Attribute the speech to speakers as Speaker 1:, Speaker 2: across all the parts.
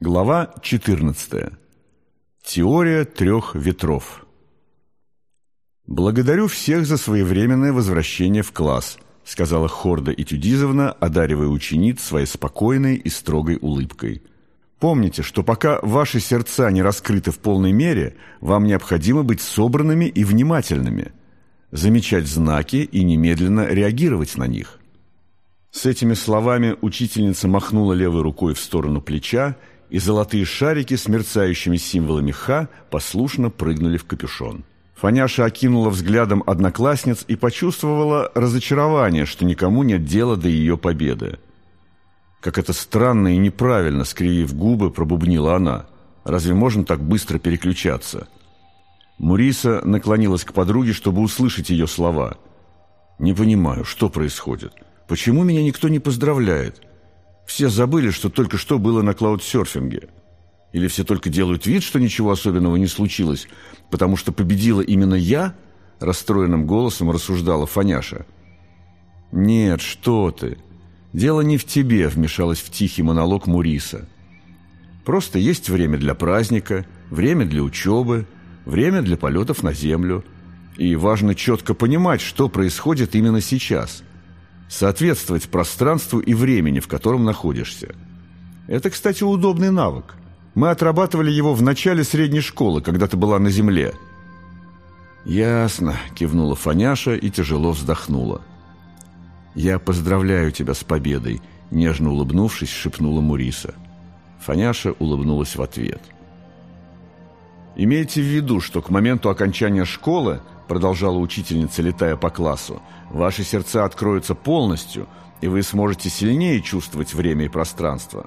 Speaker 1: Глава 14. Теория трех ветров. «Благодарю всех за своевременное возвращение в класс», сказала Хорда Этюдизовна, одаривая учениц своей спокойной и строгой улыбкой. «Помните, что пока ваши сердца не раскрыты в полной мере, вам необходимо быть собранными и внимательными, замечать знаки и немедленно реагировать на них». С этими словами учительница махнула левой рукой в сторону плеча и золотые шарики с мерцающими символами «Х» послушно прыгнули в капюшон. Фаняша окинула взглядом одноклассниц и почувствовала разочарование, что никому нет дела до ее победы. Как это странно и неправильно, скривив губы, пробубнила она. Разве можно так быстро переключаться? Муриса наклонилась к подруге, чтобы услышать ее слова. «Не понимаю, что происходит? Почему меня никто не поздравляет? Все забыли, что только что было на клаудсерфинге. Или все только делают вид, что ничего особенного не случилось, потому что победила именно я?» Расстроенным голосом рассуждала Фаняша. «Нет, что ты. Дело не в тебе», — вмешалась в тихий монолог Муриса. «Просто есть время для праздника, время для учебы, время для полетов на Землю. И важно четко понимать, что происходит именно сейчас соответствовать пространству и времени, в котором находишься. Это, кстати, удобный навык. Мы отрабатывали его в начале средней школы, когда ты была на земле. «Ясно», — кивнула Фаняша и тяжело вздохнула. «Я поздравляю тебя с победой», — нежно улыбнувшись, шепнула Муриса. Фаняша улыбнулась в ответ. «Имейте в виду, что к моменту окончания школы продолжала учительница, летая по классу, ваши сердца откроются полностью, и вы сможете сильнее чувствовать время и пространство.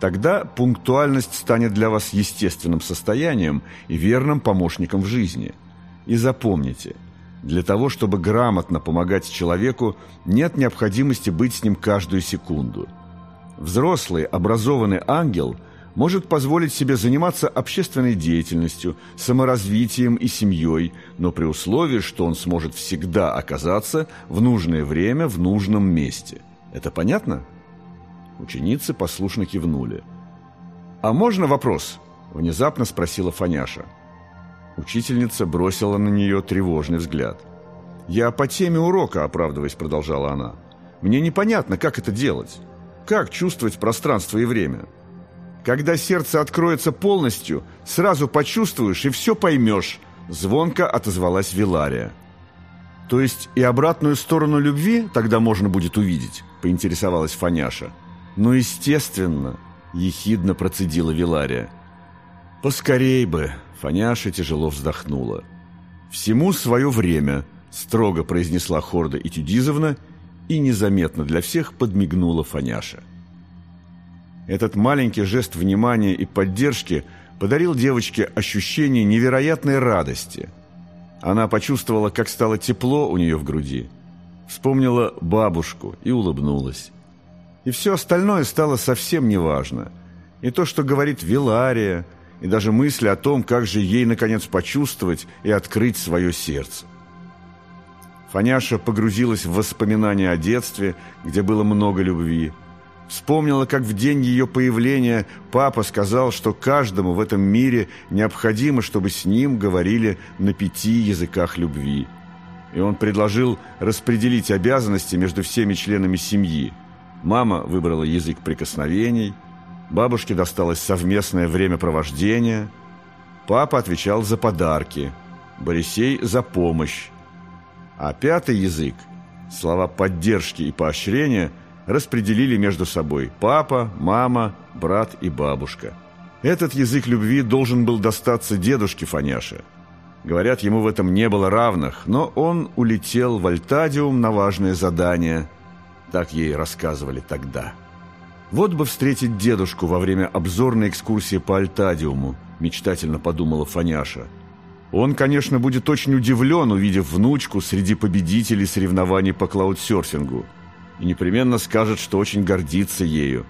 Speaker 1: Тогда пунктуальность станет для вас естественным состоянием и верным помощником в жизни. И запомните, для того, чтобы грамотно помогать человеку, нет необходимости быть с ним каждую секунду. Взрослый, образованный ангел – может позволить себе заниматься общественной деятельностью, саморазвитием и семьей, но при условии, что он сможет всегда оказаться в нужное время в нужном месте. Это понятно? Ученицы послушно кивнули. «А можно вопрос?» – внезапно спросила Фаняша. Учительница бросила на нее тревожный взгляд. «Я по теме урока, оправдываясь, продолжала она. Мне непонятно, как это делать. Как чувствовать пространство и время?» Когда сердце откроется полностью, сразу почувствуешь и все поймешь», — звонко отозвалась Вилария. «То есть и обратную сторону любви тогда можно будет увидеть?» — поинтересовалась Фаняша. «Ну, естественно», — ехидно процедила Вилария. «Поскорей бы», — Фаняша тяжело вздохнула. «Всему свое время», — строго произнесла Хорда Этюдизовна и незаметно для всех подмигнула Фаняша. Этот маленький жест внимания и поддержки подарил девочке ощущение невероятной радости. Она почувствовала, как стало тепло у нее в груди. Вспомнила бабушку и улыбнулась. И все остальное стало совсем неважно. И то, что говорит Вилария, и даже мысли о том, как же ей, наконец, почувствовать и открыть свое сердце. Фаняша погрузилась в воспоминания о детстве, где было много любви, Вспомнила, как в день ее появления папа сказал, что каждому в этом мире необходимо, чтобы с ним говорили на пяти языках любви. И он предложил распределить обязанности между всеми членами семьи. Мама выбрала язык прикосновений, бабушке досталось совместное времяпровождение, папа отвечал за подарки, Борисей за помощь. А пятый язык, слова поддержки и поощрения – распределили между собой папа, мама, брат и бабушка. Этот язык любви должен был достаться дедушке Фаняше. Говорят, ему в этом не было равных, но он улетел в Альтадиум на важное задание. Так ей рассказывали тогда. Вот бы встретить дедушку во время обзорной экскурсии по Альтадиуму, мечтательно подумала Фаняша. Он, конечно, будет очень удивлен, увидев внучку среди победителей соревнований по клаудсерфингу и непременно скажет, что очень гордится ею.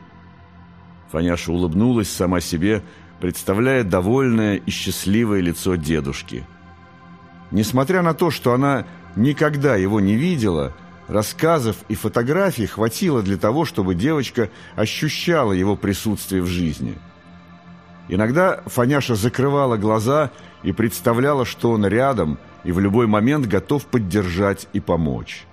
Speaker 1: Фаняша улыбнулась сама себе, представляя довольное и счастливое лицо дедушки. Несмотря на то, что она никогда его не видела, рассказов и фотографий хватило для того, чтобы девочка ощущала его присутствие в жизни. Иногда Фаняша закрывала глаза и представляла, что он рядом и в любой момент готов поддержать и помочь.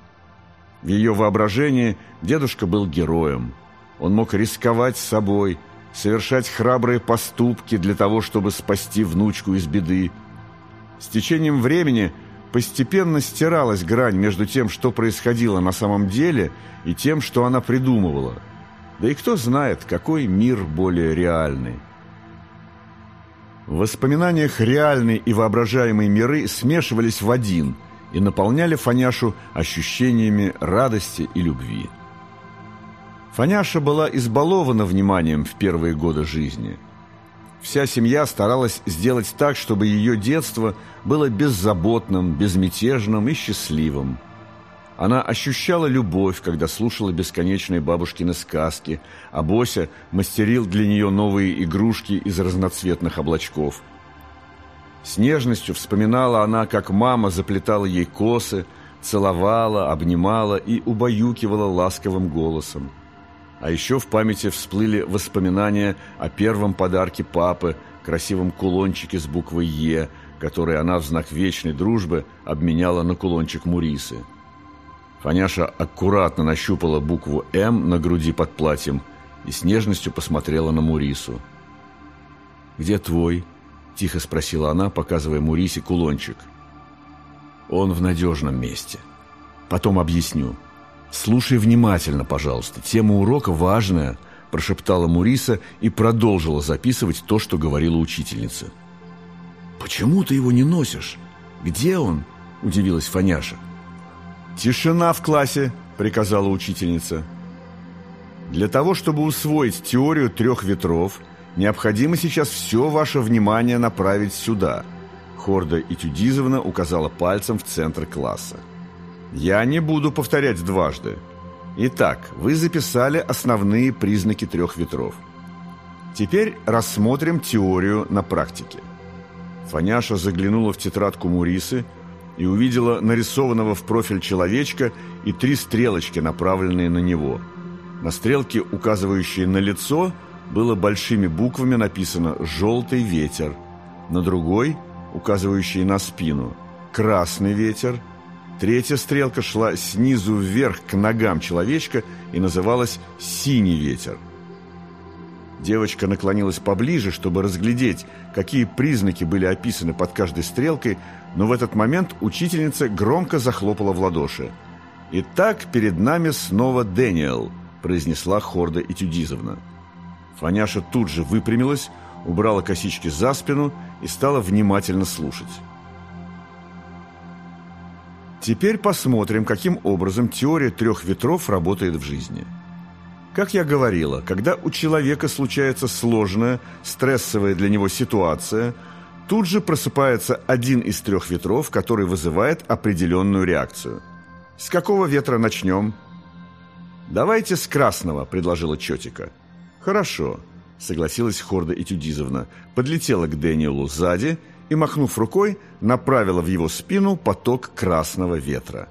Speaker 1: В ее воображении дедушка был героем. Он мог рисковать собой, совершать храбрые поступки для того, чтобы спасти внучку из беды. С течением времени постепенно стиралась грань между тем, что происходило на самом деле, и тем, что она придумывала. Да и кто знает, какой мир более реальный. В воспоминаниях реальные и воображаемые миры смешивались в один и наполняли Фаняшу ощущениями радости и любви. Фаняша была избалована вниманием в первые годы жизни. Вся семья старалась сделать так, чтобы ее детство было беззаботным, безмятежным и счастливым. Она ощущала любовь, когда слушала бесконечные бабушкины сказки, а Бося мастерил для нее новые игрушки из разноцветных облачков. С нежностью вспоминала она, как мама заплетала ей косы, целовала, обнимала и убаюкивала ласковым голосом. А еще в памяти всплыли воспоминания о первом подарке папы, красивом кулончике с буквой «Е», который она в знак вечной дружбы обменяла на кулончик Мурисы. Фаняша аккуратно нащупала букву «М» на груди под платьем и с нежностью посмотрела на Мурису. «Где твой?» – тихо спросила она, показывая Мурисе кулончик. «Он в надежном месте. Потом объясню». «Слушай внимательно, пожалуйста. Тема урока важная», – прошептала Муриса и продолжила записывать то, что говорила учительница. «Почему ты его не носишь? Где он?» – удивилась Фаняша. «Тишина в классе», – приказала учительница. «Для того, чтобы усвоить теорию трех ветров, необходимо сейчас все ваше внимание направить сюда», – Хорда Итюдизовна указала пальцем в центр класса. Я не буду повторять дважды. Итак, вы записали основные признаки трех ветров. Теперь рассмотрим теорию на практике. Фаняша заглянула в тетрадку Мурисы и увидела нарисованного в профиль человечка и три стрелочки, направленные на него. На стрелке, указывающей на лицо, было большими буквами написано «желтый ветер», на другой, указывающей на спину, «красный ветер», Третья стрелка шла снизу вверх к ногам человечка и называлась «синий ветер». Девочка наклонилась поближе, чтобы разглядеть, какие признаки были описаны под каждой стрелкой, но в этот момент учительница громко захлопала в ладоши. «Итак, перед нами снова Дэниел», – произнесла Хорда Этюдизовна. Фаняша тут же выпрямилась, убрала косички за спину и стала внимательно слушать. Теперь посмотрим, каким образом теория трех ветров работает в жизни. Как я говорила, когда у человека случается сложная, стрессовая для него ситуация, тут же просыпается один из трех ветров, который вызывает определенную реакцию. С какого ветра начнем? «Давайте с красного», – предложила Чотика. «Хорошо», – согласилась Хорда Этюдизовна, подлетела к Дэниелу сзади – и, махнув рукой, направила в его спину поток красного ветра.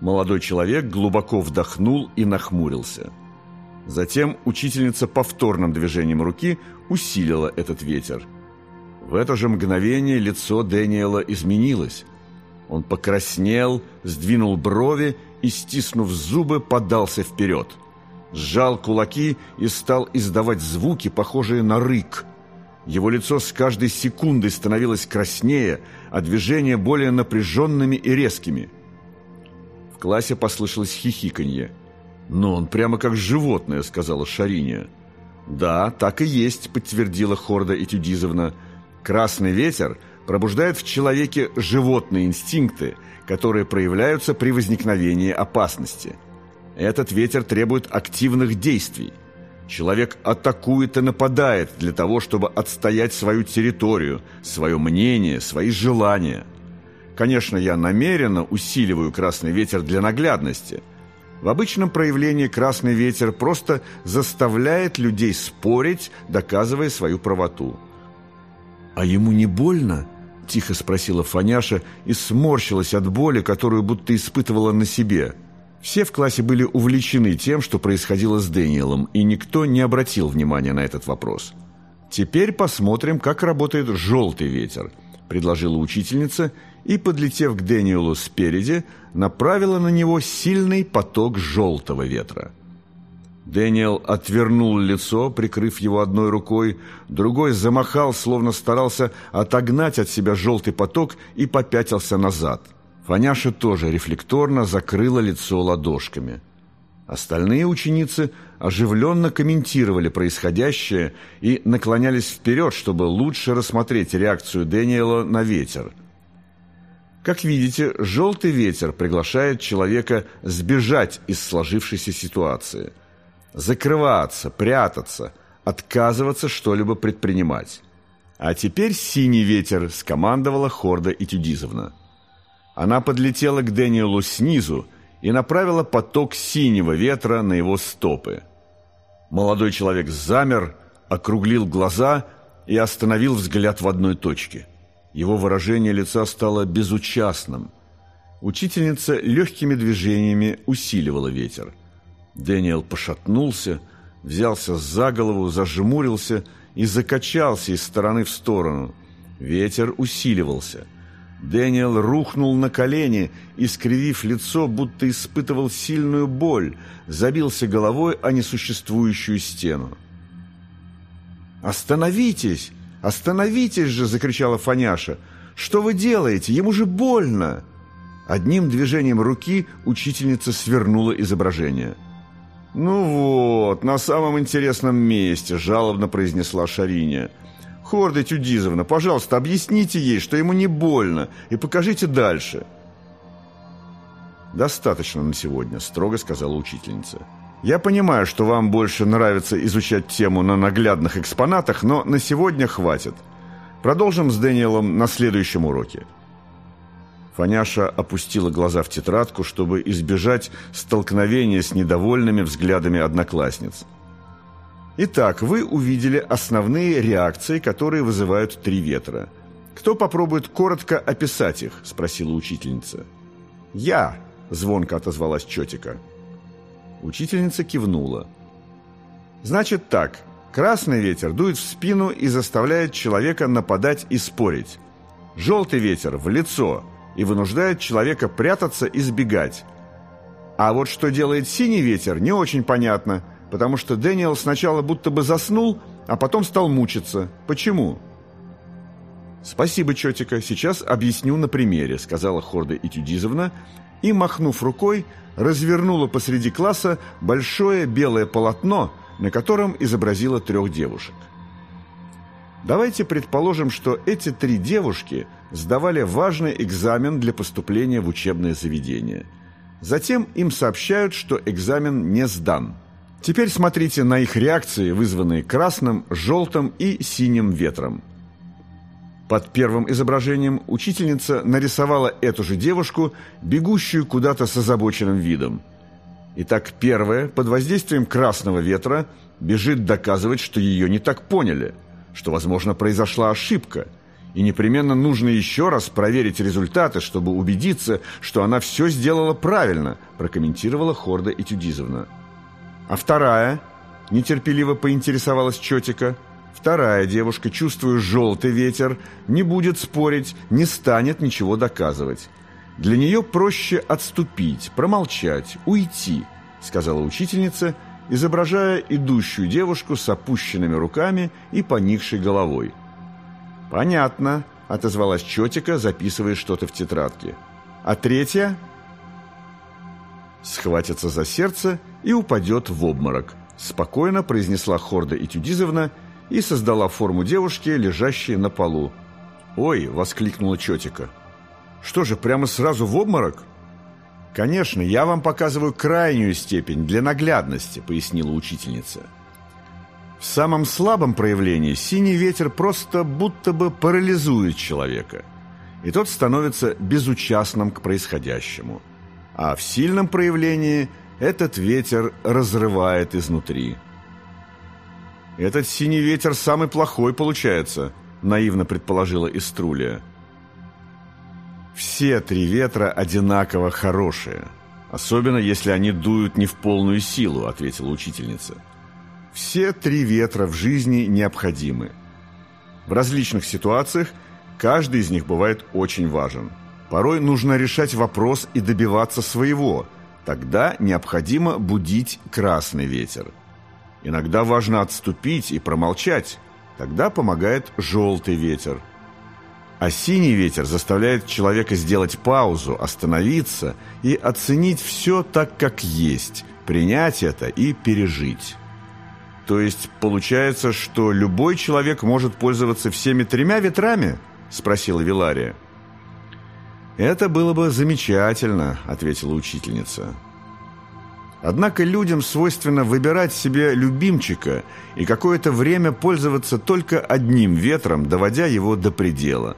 Speaker 1: Молодой человек глубоко вдохнул и нахмурился. Затем учительница повторным движением руки усилила этот ветер. В это же мгновение лицо Дэниела изменилось. Он покраснел, сдвинул брови и, стиснув зубы, подался вперед. Сжал кулаки и стал издавать звуки, похожие на рык – его лицо с каждой секундой становилось краснее, а движения более напряженными и резкими. В классе послышалось хихиканье. «Но он прямо как животное», — сказала Шариня. «Да, так и есть», — подтвердила Хорда Этюдизовна. «Красный ветер пробуждает в человеке животные инстинкты, которые проявляются при возникновении опасности. Этот ветер требует активных действий». Человек атакует и нападает для того, чтобы отстоять свою территорию, свое мнение, свои желания. Конечно, я намеренно усиливаю красный ветер для наглядности. В обычном проявлении красный ветер просто заставляет людей спорить, доказывая свою правоту. «А ему не больно?» – тихо спросила Фаняша и сморщилась от боли, которую будто испытывала на себе – все в классе были увлечены тем, что происходило с Дэниелом, и никто не обратил внимания на этот вопрос. Теперь посмотрим, как работает желтый ветер, предложила учительница и, подлетев к Дэниелу спереди, направила на него сильный поток желтого ветра. Дэниел отвернул лицо, прикрыв его одной рукой, другой замахал, словно старался отогнать от себя желтый поток и попятился назад. Фаняша тоже рефлекторно закрыла лицо ладошками. Остальные ученицы оживленно комментировали происходящее и наклонялись вперед, чтобы лучше рассмотреть реакцию Дэниела на ветер. Как видите, желтый ветер приглашает человека сбежать из сложившейся ситуации – закрываться, прятаться, отказываться что-либо предпринимать. А теперь синий ветер скомандовала Хорда Этюдизовна. Она подлетела к Дэниелу снизу и направила поток синего ветра на его стопы. Молодой человек замер, округлил глаза и остановил взгляд в одной точке. Его выражение лица стало безучастным. Учительница легкими движениями усиливала ветер. Дэниел пошатнулся, взялся за голову, зажмурился и закачался из стороны в сторону. Ветер усиливался. Дэниел рухнул на колени и, скривив лицо, будто испытывал сильную боль, забился головой о несуществующую стену. «Остановитесь! Остановитесь же!» — закричала Фаняша. «Что вы делаете? Ему же больно!» Одним движением руки учительница свернула изображение — «Ну вот, на самом интересном месте», – жалобно произнесла Шариня. «Хорда Тюдизовна, пожалуйста, объясните ей, что ему не больно, и покажите дальше». «Достаточно на сегодня», – строго сказала учительница. «Я понимаю, что вам больше нравится изучать тему на наглядных экспонатах, но на сегодня хватит. Продолжим с Дэниелом на следующем уроке». Фаняша опустила глаза в тетрадку, чтобы избежать столкновения с недовольными взглядами одноклассниц. Итак, вы увидели основные реакции, которые вызывают три ветра. Кто попробует коротко описать их? спросила учительница. Я, звонко отозвалась Чотика. Учительница кивнула. Значит так, красный ветер дует в спину и заставляет человека нападать и спорить. Желтый ветер в лицо – и вынуждает человека прятаться и сбегать. А вот что делает синий ветер, не очень понятно, потому что Дэниел сначала будто бы заснул, а потом стал мучиться. Почему? «Спасибо, чётика, сейчас объясню на примере», — сказала Хорда Этюдизовна, и, махнув рукой, развернула посреди класса большое белое полотно, на котором изобразила трех девушек. Давайте предположим, что эти три девушки сдавали важный экзамен для поступления в учебное заведение. Затем им сообщают, что экзамен не сдан. Теперь смотрите на их реакции, вызванные красным, желтым и синим ветром. Под первым изображением учительница нарисовала эту же девушку, бегущую куда-то с озабоченным видом. Итак, первая, под воздействием красного ветра, бежит доказывать, что ее не так поняли – что, возможно, произошла ошибка, и непременно нужно еще раз проверить результаты, чтобы убедиться, что она все сделала правильно, прокомментировала Хорда Этюдизовна. А вторая, нетерпеливо поинтересовалась Чотика, вторая девушка, чувствуя желтый ветер, не будет спорить, не станет ничего доказывать. Для нее проще отступить, промолчать, уйти, сказала учительница изображая идущую девушку с опущенными руками и поникшей головой. «Понятно», — отозвалась Чотика, записывая что-то в тетрадке. «А третья?» «Схватится за сердце и упадет в обморок», — спокойно произнесла Хорда Этюдизовна и создала форму девушки, лежащей на полу. «Ой!» — воскликнула Чотика. «Что же, прямо сразу в обморок?» «Конечно, я вам показываю крайнюю степень для наглядности», — пояснила учительница. В самом слабом проявлении синий ветер просто будто бы парализует человека, и тот становится безучастным к происходящему. А в сильном проявлении этот ветер разрывает изнутри. «Этот синий ветер самый плохой получается», — наивно предположила Иструлия. Все три ветра одинаково хорошие, особенно если они дуют не в полную силу, ответила учительница. Все три ветра в жизни необходимы. В различных ситуациях каждый из них бывает очень важен. Порой нужно решать вопрос и добиваться своего. Тогда необходимо будить красный ветер. Иногда важно отступить и промолчать. Тогда помогает желтый ветер. А синий ветер заставляет человека сделать паузу, остановиться и оценить все так, как есть, принять это и пережить. То есть получается, что любой человек может пользоваться всеми тремя ветрами? Спросила Вилария. «Это было бы замечательно», — ответила учительница. Однако людям свойственно выбирать себе любимчика и какое-то время пользоваться только одним ветром, доводя его до предела.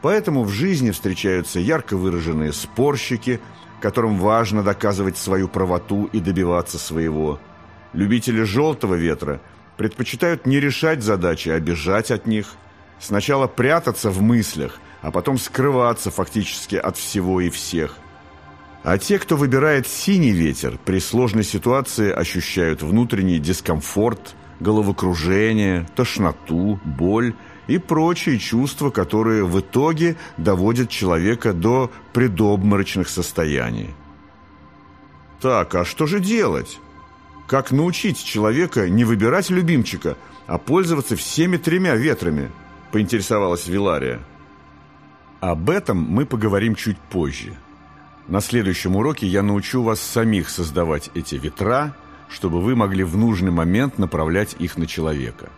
Speaker 1: Поэтому в жизни встречаются ярко выраженные спорщики, которым важно доказывать свою правоту и добиваться своего. Любители желтого ветра предпочитают не решать задачи, а бежать от них. Сначала прятаться в мыслях, а потом скрываться фактически от всего и всех. А те, кто выбирает синий ветер, при сложной ситуации ощущают внутренний дискомфорт, головокружение, тошноту, боль и прочие чувства, которые в итоге доводят человека до предобморочных состояний. Так, а что же делать? Как научить человека не выбирать любимчика, а пользоваться всеми тремя ветрами? Поинтересовалась Вилария. Об этом мы поговорим чуть позже. На следующем уроке я научу вас самих создавать эти ветра, чтобы вы могли в нужный момент направлять их на человека.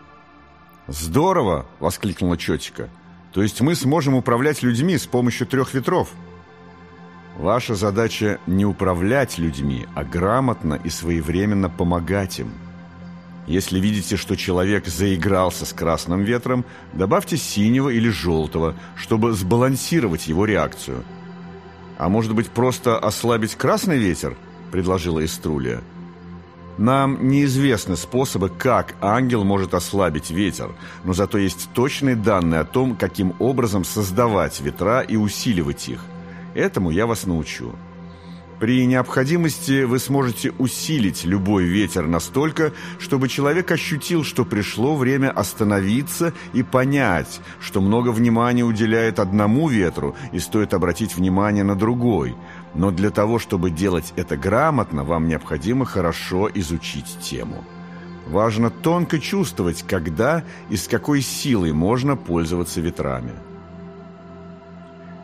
Speaker 1: «Здорово!» – воскликнула Чотика. «То есть мы сможем управлять людьми с помощью трех ветров?» Ваша задача не управлять людьми, а грамотно и своевременно помогать им. Если видите, что человек заигрался с красным ветром, добавьте синего или желтого, чтобы сбалансировать его реакцию – «А может быть, просто ослабить красный ветер?» – предложила Иструлия. Нам неизвестны способы, как ангел может ослабить ветер, но зато есть точные данные о том, каким образом создавать ветра и усиливать их. Этому я вас научу. При необходимости вы сможете усилить любой ветер настолько, чтобы человек ощутил, что пришло время остановиться и понять, что много внимания уделяет одному ветру и стоит обратить внимание на другой. Но для того, чтобы делать это грамотно, вам необходимо хорошо изучить тему. Важно тонко чувствовать, когда и с какой силой можно пользоваться ветрами.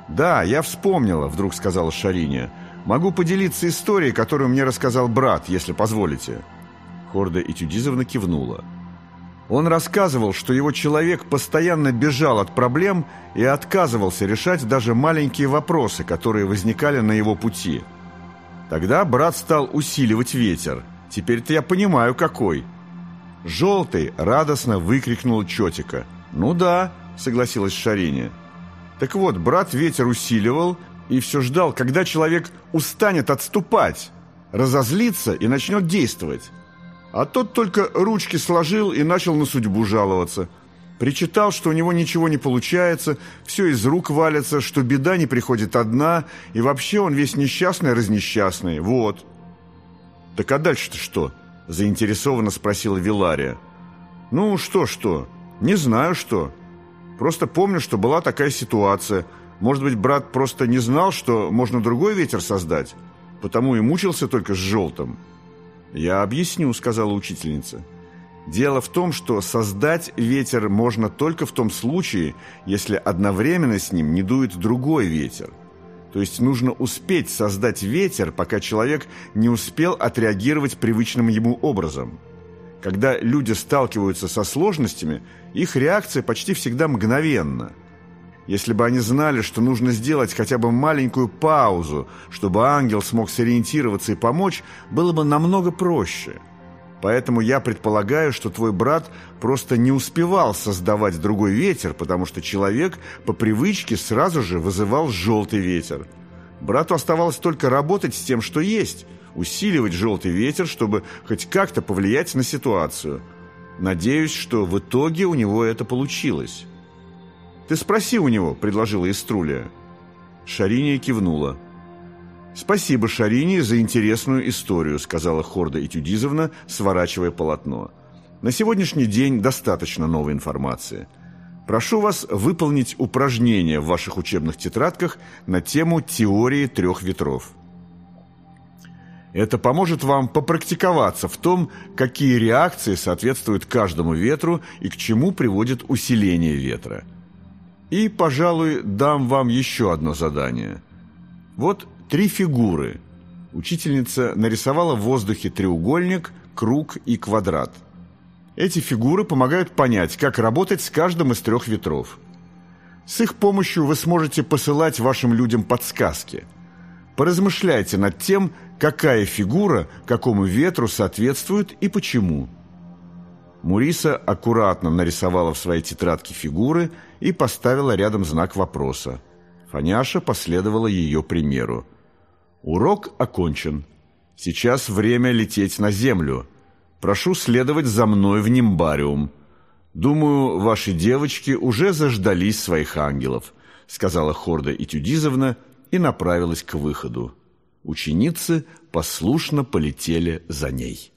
Speaker 1: «Да, я вспомнила», — вдруг сказала Шариня, — Могу поделиться историей, которую мне рассказал брат, если позволите». Хорда Этюдизовна кивнула. Он рассказывал, что его человек постоянно бежал от проблем и отказывался решать даже маленькие вопросы, которые возникали на его пути. Тогда брат стал усиливать ветер. Теперь-то я понимаю, какой. «Желтый!» — радостно выкрикнул Чотика. «Ну да», — согласилась Шариня. Так вот, брат ветер усиливал, и все ждал, когда человек устанет отступать, разозлится и начнет действовать. А тот только ручки сложил и начал на судьбу жаловаться. Причитал, что у него ничего не получается, все из рук валится, что беда не приходит одна, и вообще он весь несчастный-разнесчастный. Вот. «Так а дальше-то что?» – заинтересованно спросила Вилария. «Ну, что-что? Не знаю, что. Просто помню, что была такая ситуация – может быть, брат просто не знал, что можно другой ветер создать, потому и мучился только с желтым. «Я объясню», — сказала учительница. «Дело в том, что создать ветер можно только в том случае, если одновременно с ним не дует другой ветер. То есть нужно успеть создать ветер, пока человек не успел отреагировать привычным ему образом. Когда люди сталкиваются со сложностями, их реакция почти всегда мгновенна. Если бы они знали, что нужно сделать хотя бы маленькую паузу, чтобы ангел смог сориентироваться и помочь, было бы намного проще. Поэтому я предполагаю, что твой брат просто не успевал создавать другой ветер, потому что человек по привычке сразу же вызывал желтый ветер. Брату оставалось только работать с тем, что есть, усиливать желтый ветер, чтобы хоть как-то повлиять на ситуацию. Надеюсь, что в итоге у него это получилось. «Ты спроси у него», — предложила Иструлия. Шариния кивнула. «Спасибо, Шарине, за интересную историю», — сказала Хорда Этюдизовна, сворачивая полотно. На сегодняшний день достаточно новой информации. Прошу вас выполнить упражнение в ваших учебных тетрадках на тему теории трех ветров. Это поможет вам попрактиковаться в том, какие реакции соответствуют каждому ветру и к чему приводит усиление ветра. И, пожалуй, дам вам еще одно задание. Вот три фигуры. Учительница нарисовала в воздухе треугольник, круг и квадрат. Эти фигуры помогают понять, как работать с каждым из трех ветров. С их помощью вы сможете посылать вашим людям подсказки. Поразмышляйте над тем, какая фигура какому ветру соответствует и почему. Муриса аккуратно нарисовала в своей тетрадке фигуры и поставила рядом знак вопроса. Фаняша последовала ее примеру. Урок окончен. Сейчас время лететь на землю. Прошу следовать за мной в нимбариум. Думаю, ваши девочки уже заждались своих ангелов, сказала Хорда Этюдизовна и направилась к выходу. Ученицы послушно полетели за ней.